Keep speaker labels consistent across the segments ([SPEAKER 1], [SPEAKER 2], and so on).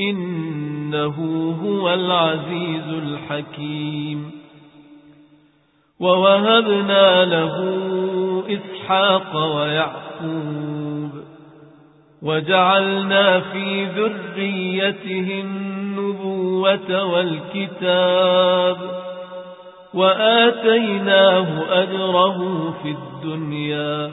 [SPEAKER 1] إنه هو العزيز الحكيم. ووهبنا له إسحاق ويعقوب وجعلنا في ذريته النبوة والكتاب وآتيناه أجره في الدنيا.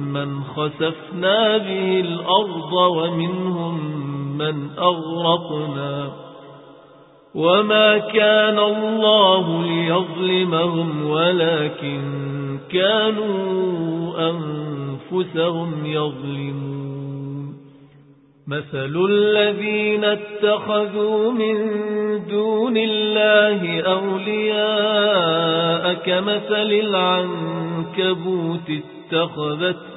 [SPEAKER 1] من خسفنا به الأرض ومنهم من أغرقنا وما كان الله ليظلمهم ولكن كانوا أنفسهم يظلمون مثل الذين اتخذوا من دون الله أولياء كمثل العنكبوت اتخذت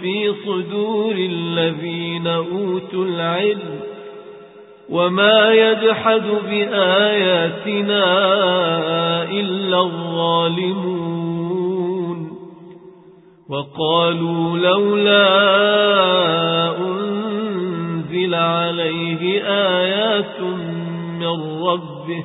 [SPEAKER 1] في صدور الذين أوتوا العلم وما يجحد بآياتنا إلا الظالمون وقالوا لولا أنزل عليه آيات من ربه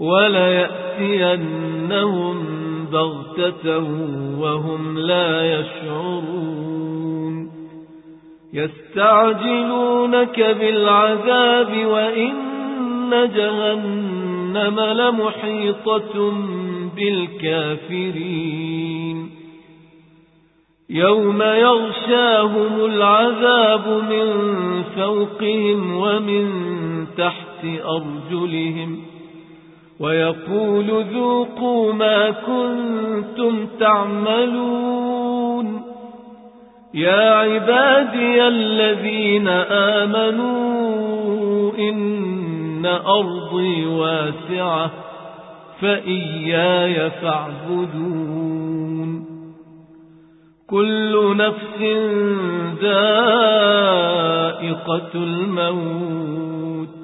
[SPEAKER 1] وليأتينهم بغتة وهم لا يشعرون. يستعجلونك بالعذاب وإن جهنم لمحيطة بالكافرين. يوم يغشاهم العذاب من فوقهم ومن تحت أرجلهم ويقول ذوقوا ما كنتم تعملون. يا عبادي الذين آمنوا إن أرضي واسعة فإياي فاعبدون. كل نفس ذائقة الموت.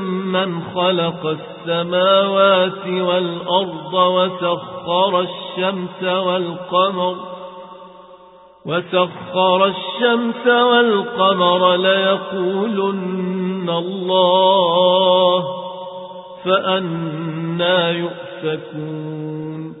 [SPEAKER 1] من خلق السماوات والأرض وسخر الشمس والقمر وسخر الشمس والقمر ليقولن الله فأنا يؤفكون